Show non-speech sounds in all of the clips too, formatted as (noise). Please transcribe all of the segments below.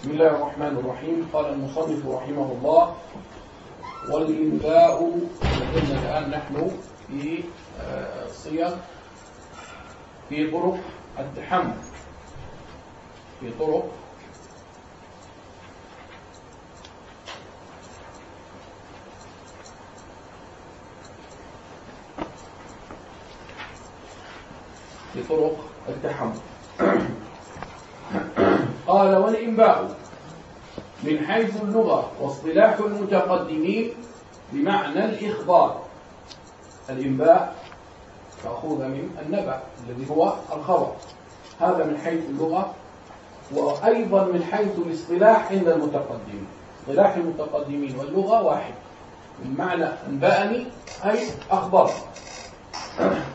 بسم الله الرحمن الرحيم. قال المصنف رحمه الله والإنباء قلنا الآن نحن في آه، صيغ في طرق التحمل في طرق. في طرق التحمل (clears throat) قال والإنباء من حيث اللغة واصطلاح المتقدمين بمعنى الإخبار. الإنباء مأخوذ من النبأ الذي هو الخبر. هذا من حيث اللغة وأيضا من حيث الاصطلاح عند المتقدمين. اصطلاح المتقدمين واللغة واحد. المعنى أنبأني أي أخبر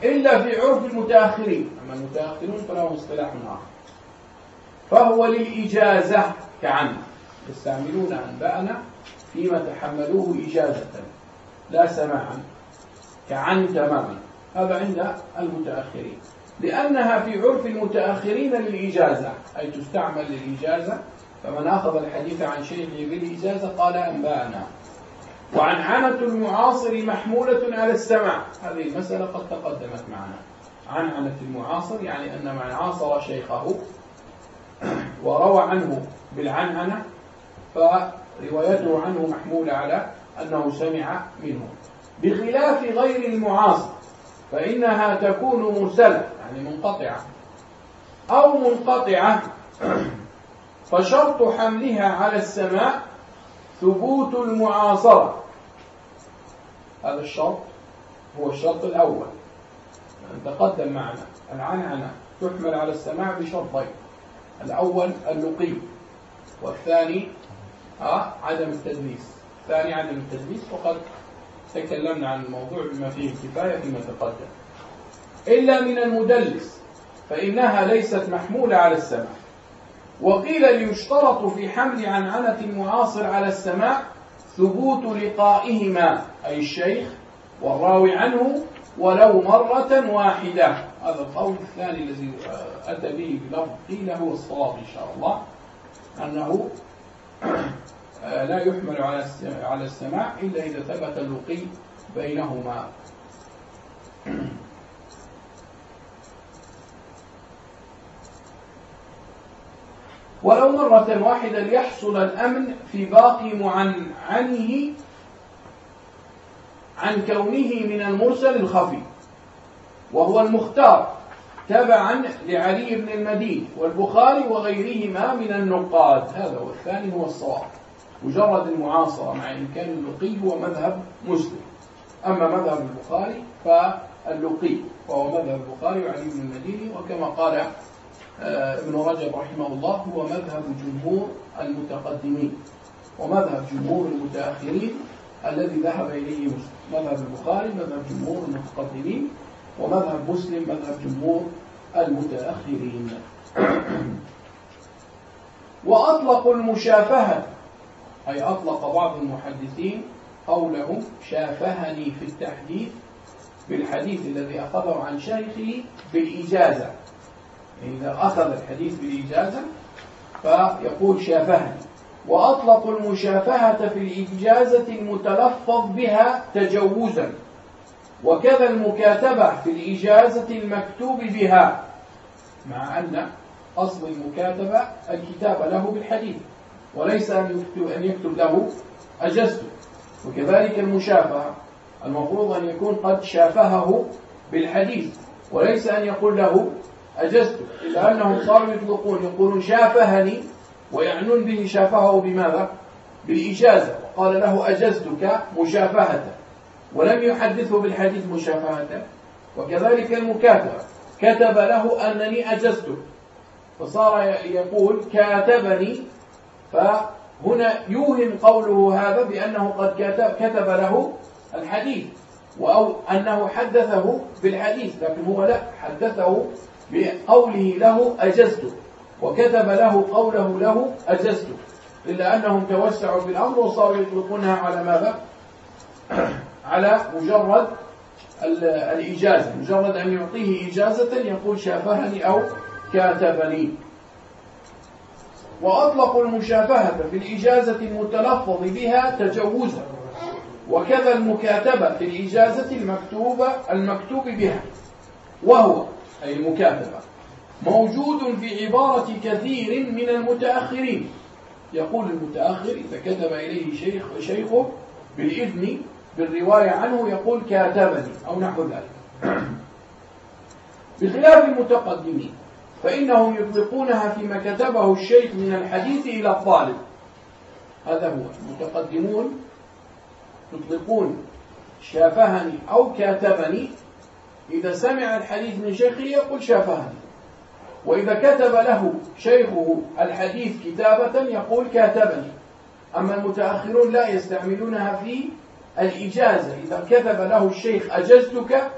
إلا في عرف المتأخرين. أما المتأخرون فلهم اصطلاح آخر. فهو للإجازة كعن يستعملون أنبأنا فيما تحملوه إجازة. لا سماعا. كعن تماما. هذا عند المتأخرين. لأنها في عرف المتأخرين للإجازة. أي تستعمل للإجازة. فمن أخذ الحديث عن شيخ بالإجازة قال أنبأنا وعنعنة المعاصر محمولة على السماع. هذه المسألة قد تقدمت معنا. عنعنة المعاصر يعني أن من عاصر شيخه وروى عنه بالعنعنة فروايته عنه محمولة على أنه سمع منه. بخلاف غير المعاصر فإنها تكون مرسلة يعني منقطعة. أو منقطعة فشرط حملها على السماء ثبوت المعاصرة. هذا الشرط هو الشرط الأول. تقدم معنا العنعنة تحمل على السماع بشرطين. الأول اللقي والثاني آه عدم التدليس. الثاني عدم التدليس وقد تكلمنا عن الموضوع بما فيه الكفاية فيما تقدم. إلا من المدلس فإنها ليست محمولة على السماع وقيل ليشترط في حمل عنعنة المعاصر على السماع ثبوت لقائهما أي الشيخ والراوي عنه ولو مرة واحدة. هذا القول الثاني الذي أتى به بلفظ قيل هو الصواب إن شاء الله أنه لا يحمل على السماع إلا إذا ثبت اللقي بينهما. ولو مرة واحدة ليحصل الأمن في باقي معنعنه عن كونه من المرسل الخفي. وهو المختار تبعا لعلي بن المدين والبخاري وغيرهما من النقاد. هذا هو الثاني هو الصواب. مجرد المعاصرة مع إمكان اللقي هو مذهب مسلم. أما مذهب البخاري فاللقي وهو مذهب البخاري وعلي بن المديني وكما قال آه، ابن رجب رحمه الله هو مذهب جمهور المتقدمين ومذهب جمهور المتأخرين الذي ذهب إليه مذهب البخاري مذهب جمهور المتقدمين ومذهب مسلم مذهب جمهور المتأخرين. وأطلقوا المشافهة أي أطلق بعض المحدثين قولهم شافهني في التحديث بالحديث الذي أخذه عن شيخه بالإجازة. يعني إذا أخذ الحديث بالإجازة فيقول شافهني. وأطلقوا المشافهة في الإجازة المتلفظ بها تجوزا. وكذا المكاتبة في الإجازة المكتوب بها مع أن أصل المكاتبة الكتابة له بالحديث وليس أن يكتب, أن يكتب له أجزته وكذلك المشافهة المفروض أن يكون قد شافهه بالحديث وليس أن يقول له أجزته إلا أنهم صاروا يطلقون يقولون شافهني ويعنون به شافهه بماذا؟ بالإجازة. وقال له أجزتك مشافهة ولم يحدثه بالحديث مشافهة وكذلك المكاتبة. كتب له أنني أجزته. فصار يقول كاتبني. فهنا يوهم قوله هذا بأنه قد كتب, كتب له الحديث. أو أنه حدثه بالحديث. لكن هو لا حدثه بقوله له أجزته. وكتب له قوله له أجزته. إلا أنهم توسعوا في الأمر وصاروا يطلقونها على ماذا؟ على مجرد الإجازة. مجرد أن يعطيه إجازة يقول شافهني أو كاتبني. وأطلقوا المشافهة في الإجازة المتلفظ بها تجوزا. وكذا المكاتبة في الإجازة المكتوبة المكتوب بها. وهو أي المكاتبة موجود في عبارة كثير من المتأخرين. يقول المتأخر إذا كتب إليه شيخ شيخه بالإذن بالرواية عنه يقول كاتبني أو نحو ذلك. (coughs) بخلاف المتقدمين فإنهم يطلقونها فيما كتبه الشيخ من الحديث إلى الطالب. هذا هو. المتقدمون يطلقون شافهني أو كاتبني. إذا سمع الحديث من شيخه يقول شافهني. وإذا كتب له شيخه الحديث كتابة يقول كاتبني. أما المتأخرون لا يستعملونها في الإجازة. إذا كتب له الشيخ أجزتك؟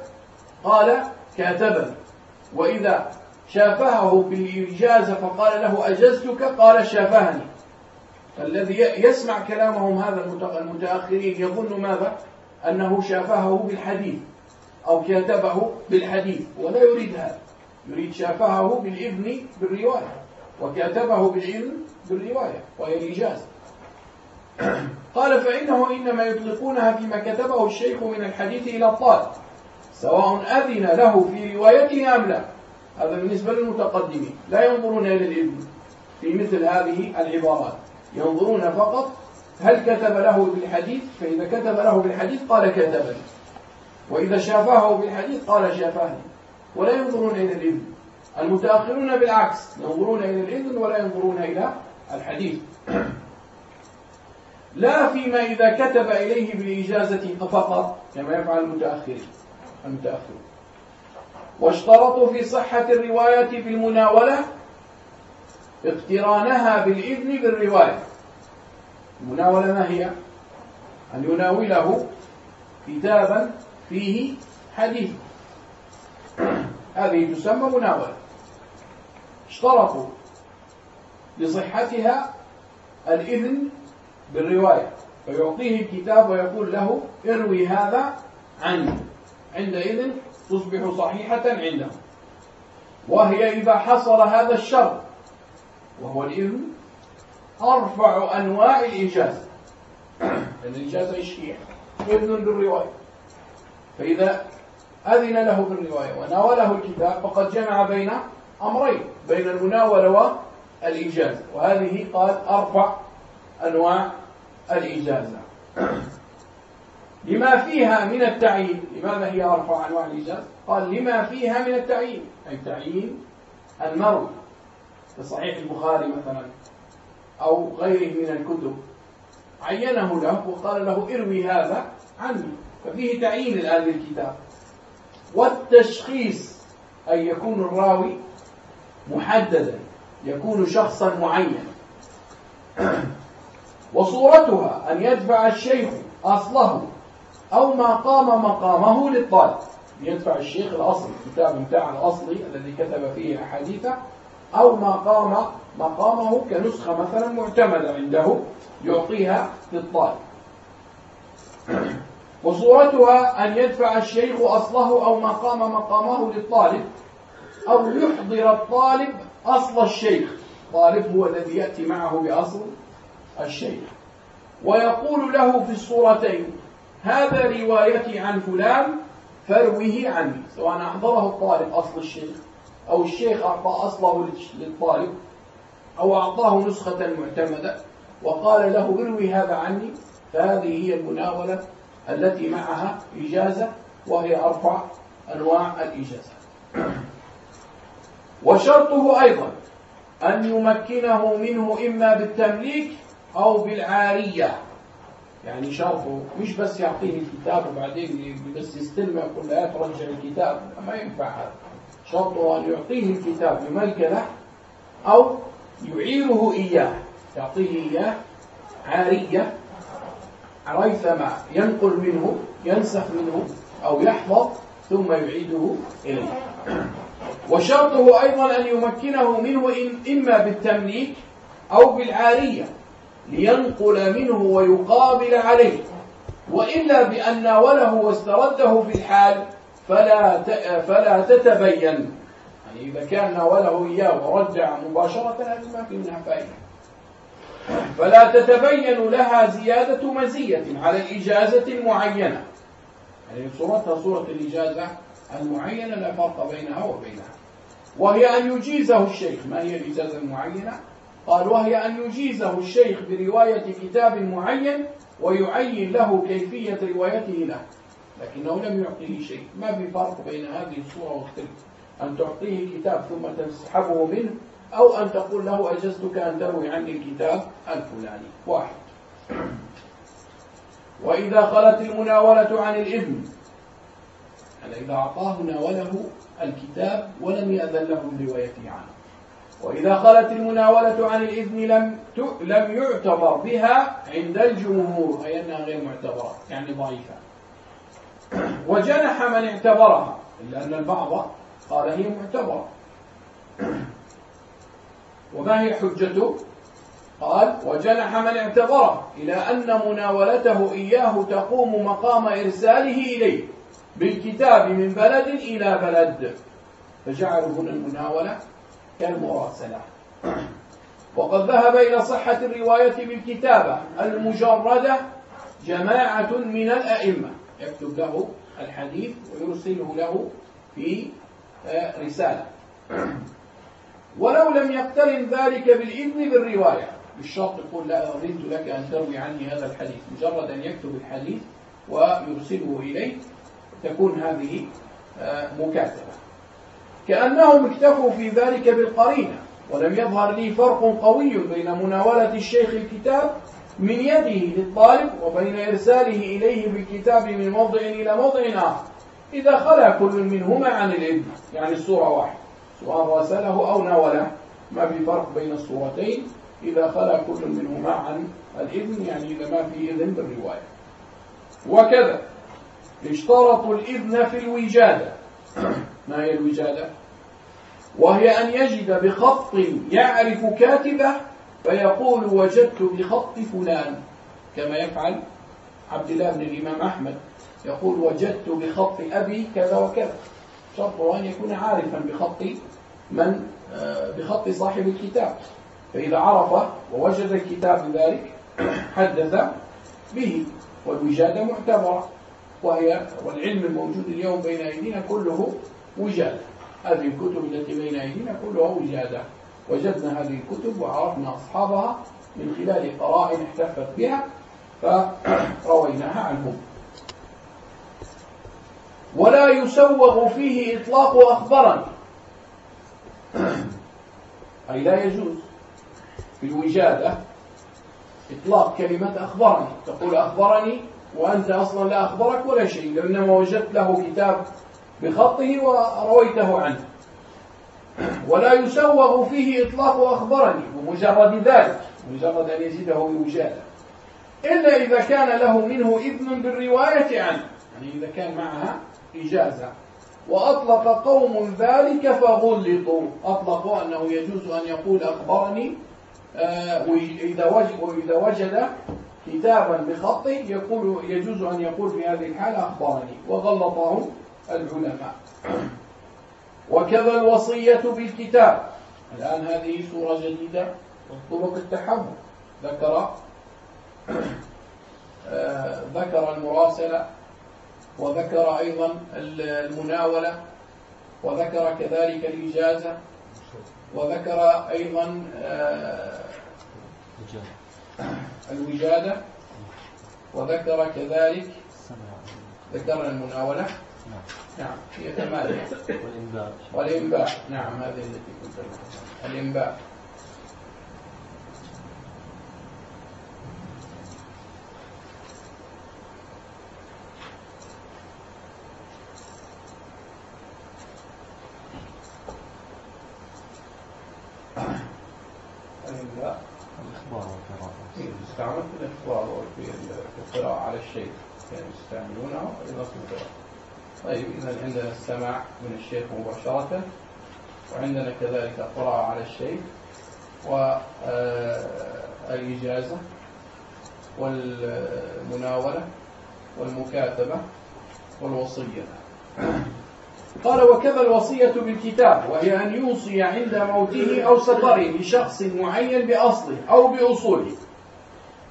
قال كاتبني. وإذا شافهه في الإجازة فقال له أجزتك؟ قال شافهني. الذي يسمع كلامهم هذا المتأخرين يظن ماذا؟ أنه شافهه بالحديث أو كاتبه بالحديث ولا يريد هذا. يريد شافهه بالإذن بالرواية وكاتبه بالإذن بالرواية وهي الإجازة. قال فإنه إنما يطلقونها فيما كتبه الشيخ من الحديث إلى الطالب سواء أذن له في روايته أم لا. هذا بالنسبة للمتقدمين لا ينظرون إلى الإذن في مثل هذه العبارات. ينظرون فقط هل كتب له بالحديث فإذا كتب له بالحديث قال كتبني. وإذا شافه بالحديث قال شافاني. ولا ينظرون إلى الإذن. المتأخرون بالعكس ينظرون إلى الإذن ولا ينظرون إلى الحديث. لا فيما إذا كتب إليه بالإجازة فقط كما يفعل المتأخرين. المتأخرون واشترطوا في صحة الرواية في المناولة اقترانها بالإذن بالرواية. المناولة ما هي؟ أن يناوله كتابا فيه حديث. هذه تسمى مناولة. اشترطوا لصحتها الإذن بالرواية فيعطيه الكتاب ويقول له اروي هذا عني عندئذ تصبح صحيحة عنده. وهي إذا حصل هذا الشرط وهو الإذن أرفع أنواع الإجازة الإجازة هي؟ إذن بالرواية. فإذا أذن له بالرواية وناوله الكتاب فقد جمع بين أمرين بين المناولة والإجازة وهذه قال أرفع أنواع الإجازة لما فيها من التعيين لماذا هي أرفع أنواع الإجازة قال لما فيها من التعيين أي تعيين المروي في صحيح البخاري مثلا أو غيره من الكتب عينه له وقال له اروي هذا عني. ففيه تعيين الآن للكتاب. والتشخيص أن يكون الراوي محددا يكون شخصا معينا. وصورتها أن يدفع الشيخ أصله أو ما قام مقامه للطالب. يدفع الشيخ الأصل الكتاب بتاع الأصلي الذي كتب فيه أحاديث أو ما قام مقامه كنسخة مثلا معتمدة عنده يعطيها للطالب. (clears throat) وصورتها أن يدفع الشيخ أصله أو ما قام مقامه للطالب أو يحضر الطالب أصل الشيخ. الطالب هو الذي يأتي معه بأصل الشيخ. ويقول له في الصورتين هذا روايتي عن فلان فاروه عني. سواء أحضره الطالب أصل الشيخ أو الشيخ أعطى أصله للطالب أو أعطاه نسخة معتمدة وقال له اروي هذا عني فهذه هي المناولة التي معها إجازة وهي أرفع أنواع الإجازة. وشرطه أيضا أن يمكنه منه إما بالتمليك أو بالعارية. يعني شرطه مش بس يعطيه الكتاب وبعدين بس يستلمه يقول لا ترجع الكتاب. ما ينفع هذا. شرطه أن يعطيه الكتاب بملك له أو يعيره إياه. يعطيه إياه عارية. ريثما ينقل منه ينسخ منه أو يحفظ ثم يعيده إليه. وشرطه أيضا أن يمكنه منه إما بالتمليك أو بالعارية. لينقل منه ويقابل عليه. وإلا بأن ناوله واسترده في الحال فلا فلا تتبين. يعني إذا كان ناوله إياه ورجع مباشرة هذه ما في منها فائدة. فلا تتبين لها زيادة مزية على الإجازة المعينة يعني صورتها صورة الإجازة المعينة لا فرق بينها وبينها. وهي أن يجيزه الشيخ. ما هي الإجازة المعينة؟ قال وهي أن يجيزه الشيخ برواية كتاب معين ويعين له كيفية روايته له. لكنه لم يعطيه شيء. ما في فرق بين هذه الصورة والتلك أن تعطيه كتاب ثم تسحبه منه أو أن تقول له أجزتك أن تروي عني الكتاب الفلاني. واحد. وإذا خلت المناولة عن الإذن يعني إذا أعطاه ناوله الكتاب ولم يأذن له بروايته عنه. وإذا خلت المناولة عن الإذن لم لم يعتبر بها عند الجمهور أي أنها غير معتبرة يعني ضعيفة. وجنح من اعتبرها إلا أن البعض قال هي معتبرة. وما هي حجته قال وجنح من اعتبره إلى أن مناولته إياه تقوم مقام إرساله إليه بالكتاب من بلد إلى بلد. فجعلوا هنا المناولة كالمراسلة. وقد ذهب إلى صحة الرواية بالكتابة. المجردة جماعة من الأئمة. يكتب له الحديث ويرسله له في آه، رسالة. ولو لم يقترن ذلك بالإذن بالرواية. بالشرط يقول لا أريد لك أن تروي عني هذا الحديث. مجرد أن يكتب الحديث ويرسله إليه تكون هذه آه، مكاتبة. كأنهم اكتفوا في ذلك بالقرينة ولم يظهر لي فرق قوي بين مناولة الشيخ الكتاب من يده للطالب وبين إرساله إليه بالكتاب من موضع إلى موضع آخر. إذا خلا كل منهما عن الإذن يعني الصورة واحد سواء راسله أو ناوله ما في فرق بين الصورتين إذا خلا كل منهما عن الإذن يعني إذا ما في إذن بالرواية. وكذا اشترطوا الإذن في الوجادة. ما هي الوجادة؟ وهي أن يجد بخط يعرف كاتبه فيقول وجدت بخط فلان. كما يفعل عبد الله بن الإمام أحمد. يقول وجدت بخط أبي كذا وكذا. شرطه أن يكون عارفا بخط من؟ آه، بخط صاحب الكتاب. فإذا عرف ووجد الكتاب بذلك حدث به. والوجادة معتبرة. وهي والعلم الموجود اليوم بين أيدينا كله وجادة هذه الكتب التي بين أيدينا كلها وجادة. وجدنا هذه الكتب وعرفنا أصحابها من خلال قرائن احتفت بها فرويناها عنهم. ولا يسوغ فيه إطلاق أخبرني أي لا يجوز في الوجادة إطلاق كلمة أخبرني. تقول أخبرني وأنت أصلا لا أخبرك ولا شيء لأنما وجدت له كتاب بخطه ورويته عنه. ولا يسوغ فيه إطلاق أخبرني بمجرد ذلك مجرد أن يزيده الوجادة إلا إذا كان له منه إذن بالرواية عنه يعني إذا كان معها إجازة وأطلق قوم ذلك فغلطوا. أطلقوا أنه يجوز أن يقول أخبرني آه، وإذا وجد كتابا بخطه يقول يجوز أن يقول في هذه الحالة أخبرني وغلطه. العلماء. وكذا الوصية بالكتاب الآن هذه صورة جديدة طرق التحمل. ذكر آه، ذكر المراسلة وذكر أيضا المناولة وذكر كذلك الإجازة وذكر أيضا آه، الوجادة وذكر كذلك ذكر المناولة. نعم. هي ثمانية والإنباء. والإنباء. نعم هذه التي كنت الإنباء. والقراءة. يستعمل في الإخبار وفي القراءة على الشيء. يعني يستعملونه في القراءة طيب إذا عندنا السماع من الشيخ مباشرة. وعندنا كذلك القراءة على الشيخ والإجازة والمناولة والمكاتبة والوصية. قال وكذا الوصية بالكتاب وهي أن يوصي عند موته أو سفره لشخص معين بأصله أو بأصوله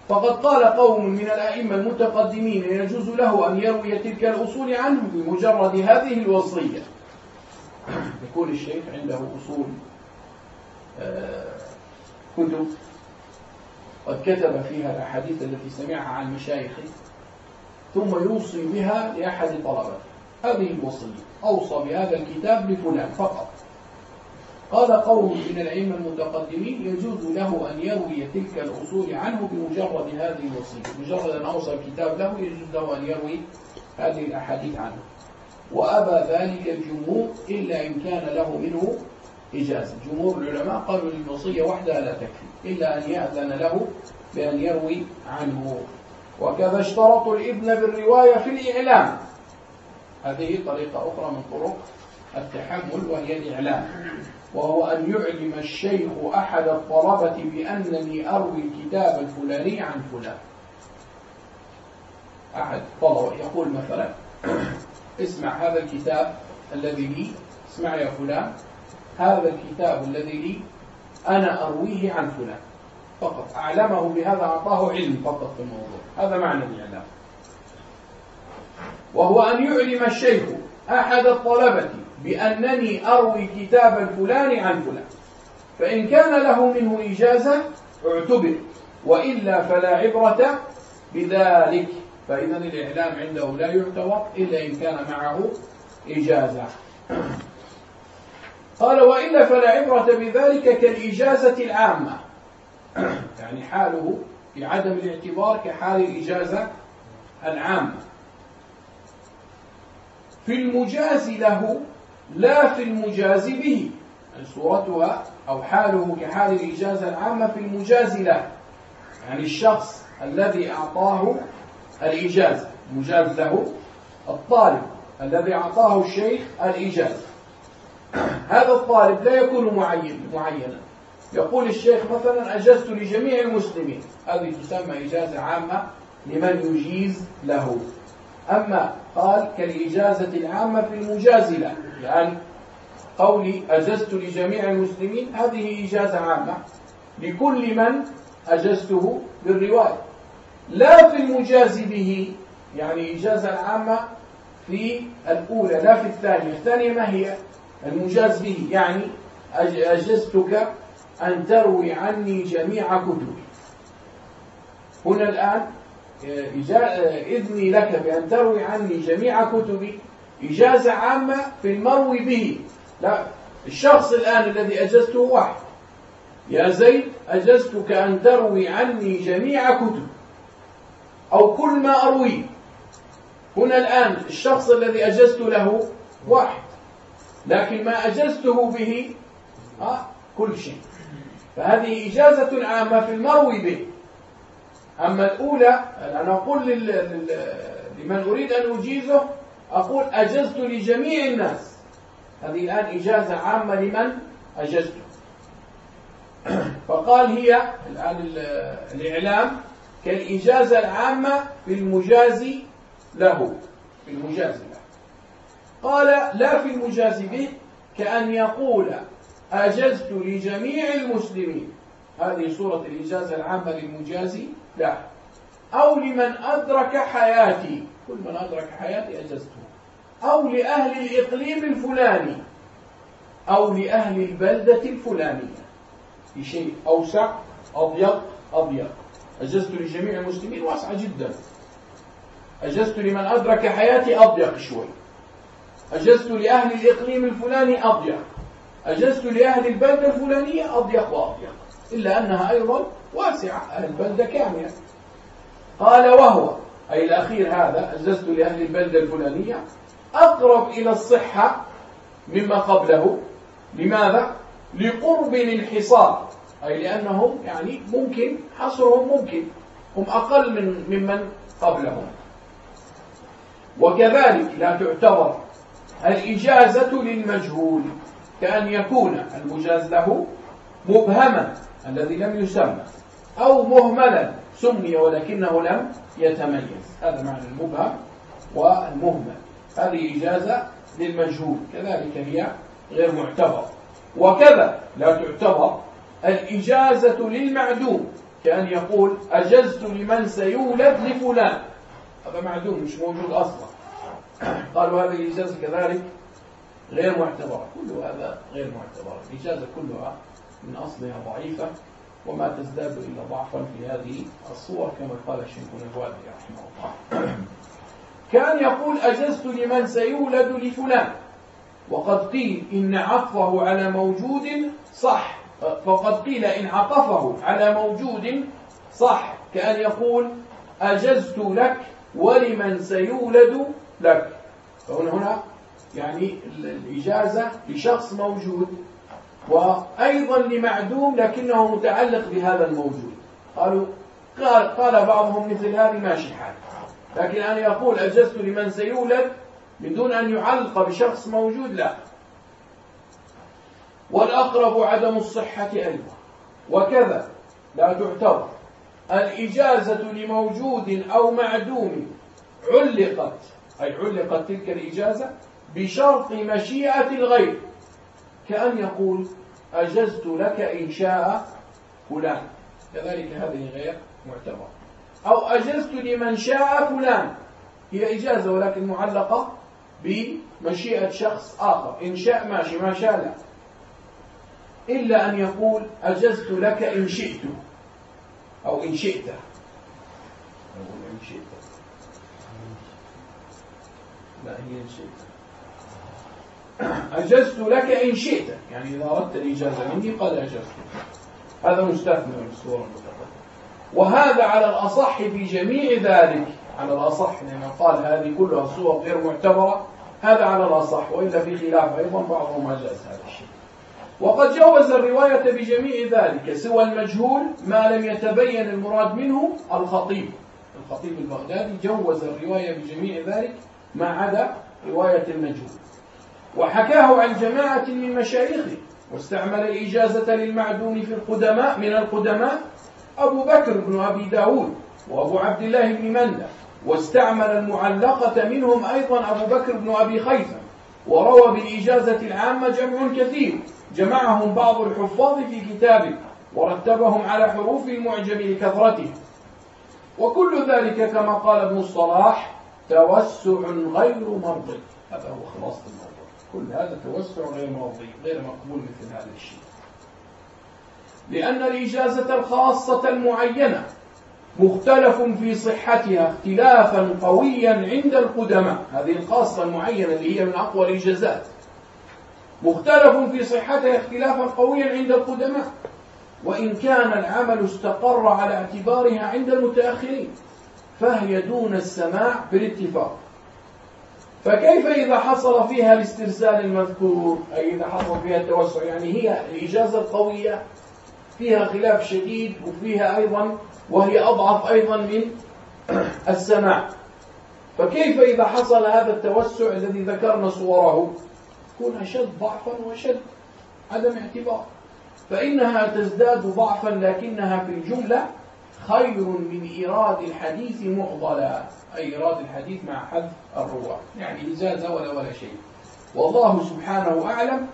فقد قال قوم من الأئمة المتقدمين يجوز له أن يروي تلك الأصول عنه بمجرد هذه الوصية. يكون الشيخ عنده أصول آه، كتب قد كتب فيها الأحاديث التي سمعها عن مشايخه ثم يوصي بها لأحد طلبته. هذه الوصية. أوصى بهذا الكتاب لفلان فقط. قال قوم من العلم المتقدمين يجوز له أن يروي تلك الأصول عنه بمجرد هذه الوصية. مجرد أن أوصى الكتاب له يجوز له أن يروي هذه الأحاديث عنه. وأبى ذلك الجمهور إلا إن كان له منه إجازة. جمهور العلماء قالوا للوصية وحدها لا تكفي إلا أن يأذن له بأن يروي عنه. وكذا اشترطوا الإذن بالرواية في الإعلام. هذه طريقة أخرى من طرق التحمل وهي الإعلام. وهو أن يعلم الشيخ أحد الطلبة بأنني أروي الكتاب الفلاني عن فلان. أحد طلبة يقول مثلا اسمع هذا الكتاب الذي لي اسمع يا فلان هذا الكتاب الذي لي أنا أرويه عن فلان. فقط أعلمه بهذا أعطاه علم فقط في الموضوع. هذا معنى الإعلام. وهو أن يعلم الشيخ أحد الطلبة بأنني أروي كتاب الفلان عن فلان. فإن كان له منه إجازة اعتبر. وإلا فلا عبرة بذلك. فإذا الإعلام عنده لا يعتبر إلا إن كان معه إجازة. قال وإلا فلا عبرة بذلك كالإجازة العامة. يعني حاله في عدم الاعتبار كحال الإجازة العامة. في المجاز له لا في المجاز به يعني صورتها أو حاله كحال الإجازة العامة في المجاز له يعني الشخص الذي أعطاه الإجازة مجاز له الطالب الذي أعطاه الشيخ الإجازة. هذا الطالب لا يكون معين معينا. يقول الشيخ مثلا أجزت لجميع المسلمين. هذه تسمى إجازة عامة لمن يجيز له. أما قال كالإجازة العامة في المجازلة يعني قولي أجزت لجميع المسلمين هذه إجازة عامة. لكل من أجزته بالرواية. لا في المجاز به يعني إجازة العامة في الأولى لا في الثانية. الثانية ما هي؟ المجاز به يعني أجزتك أن تروي عني جميع كتبي. هنا الآن إذني لك بأن تروي عني جميع كتبي. إجازة عامة في المروي به. لا الشخص الآن الذي أجزته واحد. يا زيد أجزتك أن تروي عني جميع كتب. أو كل ما أرويه هنا الآن الشخص الذي أجزت له واحد. لكن ما أجزته به آه كل شيء. فهذه إجازة عامة في المروي به. أما الأولى أنا أقول لمن أريد أن أجيزه أقول أجزت لجميع الناس. هذه الآن إجازة عامة لمن أجزته. (clears throat) فقال هي الآن الإعلام كالإجازة العامة في المجاز له في المجاز له. قال لا في المجاز به كأن يقول أجزت لجميع المسلمين. هذه صورة الإجازة العامة للمجاز لا. أو لمن أدرك حياتي. كل من أدرك حياتي أجزته. أو لأهل الإقليم الفلاني. أو لأهل البلدة الفلانية. في شيء أوسع أضيق أضيق. أجزت لجميع المسلمين واسعة جدا. أجزت لمن أدرك حياتي أضيق شوي. أجزت لأهل الإقليم الفلاني أضيق. أجزت لأهل البلدة الفلانية أضيق وأضيق. إلا أنها أيضا واسعة البلدة كاملة. قال وهو أي الأخير هذا أجزت لأهل البلدة الفلانية أقرب إلى الصحة مما قبله. لماذا؟ لقرب الانحصار أي لأنهم يعني ممكن حصرهم ممكن هم أقل من ممن قبلهم. وكذلك لا تعتبر الإجازة للمجهول كأن يكون المجاز له مبهما. الذي لم يسمى أو مهملا سمي ولكنه لم يتميز. هذا معنى المبهم والمهمل. هذه إجازة للمجهول كذلك هي غير معتبر. وكذا لا تعتبر الإجازة للمعدوم كأن يقول أجزت لمن سيولد لفلان. هذا معدوم مش موجود أصلا. قالوا هذه الإجازة كذلك غير معتبرة. كل هذا غير معتبرة الإجازة كلها من أصلها ضعيفة وما تزداد إلا ضعفا في هذه الصور كما قال الشيخ الوالي رحمه الله. كان يقول أجزت لمن سيولد لفلان وقد قيل إن عطفه على موجود صح فقد قيل إن عطفه على موجود صح كأن يقول أجزت لك ولمن سيولد لك. فهنا هنا يعني الإجازة لشخص موجود. وأيضا لمعدوم لكنه متعلق بهذا الموجود. قالوا قال, قال بعضهم مثل هذه ماشي حال. لكن أن يقول أجزت لمن سيولد من دون أن يعلق بشخص موجود لا. والأقرب عدم الصحة أيضا. وكذا لا تعتبر. الإجازة لموجود أو معدوم علقت أي علقت تلك الإجازة بشرط مشيئة الغير. كأن يقول أجزت لك إن شاء فلان. كذلك هذه غير معتبرة. أو أجزت لمن شاء فلان. هي إجازة ولكن معلقة بمشيئة شخص آخر. إن شاء ماشي ما شاء لا. إلا أن يقول أجزت لك إن شئت. أو إن شئت. أقول إن شئت. لا هي إن شئت. أجزت لك إن شئت. يعني إذا أردت الإجازة مني قد أجزت. هذا مستثنى من الصورة المتقدمة. وهذا على الأصح في جميع ذلك. على الأصح لأن قال هذه كلها صور غير معتبرة. هذا على الأصح وإلا في خلاف أيضا بعضهم أجاز هذا الشيء. وقد جوز الرواية بجميع ذلك سوى المجهول ما لم يتبين المراد منه الخطيب. الخطيب البغدادي جوز الرواية بجميع ذلك ما عدا رواية المجهول. وحكاه عن جماعة من مشايخه واستعمل الإجازة للمعدوم في القدماء من القدماء أبو بكر بن أبي داود وأبو عبد الله بن مندى واستعمل المعلقة منهم أيضا أبو بكر بن أبي خيثم وروى بالإجازة العامة جمع كثير جمعهم بعض الحفاظ في كتابه ورتبهم على حروف المعجم لكثرته. وكل ذلك كما قال ابن الصلاح توسع غير مرضي. هذا هو خلاصة الموضوع. كل هذا توسع غير مرضي غير مقبول مثل هذا الشيء. لأن الإجازة الخاصة المعينة مختلف في صحتها اختلافا قويا عند القدماء. هذه الخاصة المعينة اللي هي من أقوى الإجازات. مختلف في صحتها اختلافا قويا عند القدماء. وإن كان العمل استقر على اعتبارها عند المتأخرين فهي دون السماع بالاتفاق. فكيف إذا حصل فيها الاسترسال المذكور؟ أي إذا حصل فيها التوسع؟ يعني هي الإجازة القوية فيها خلاف شديد وفيها أيضا وهي أضعف أيضا من (clears throat) السماع. فكيف إذا حصل هذا التوسع الذي ذكرنا صوره؟ يكون أشد ضعفا وأشد عدم اعتبار. فإنها تزداد ضعفا لكنها في الجملة خير من إيراد الحديث معضلا أي إيراد الحديث مع حذف الرواة. يعني إجازة ولا ولا شيء. والله سبحانه أعلم.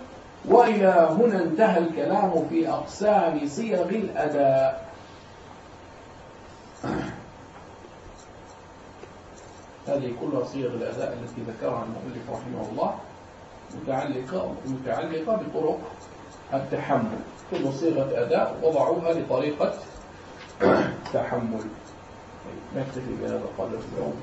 وإلى هنا انتهى الكلام في أقسام صيغ الأداء. (clears throat) هذه كلها صيغ الأداء التي ذكرها المؤلف رحمه الله متعلقة متعلقة بطرق التحمل. كل صيغة أداء وضعوها لطريقة تحمل. طيب، نكتفي بهذا القدر اليوم.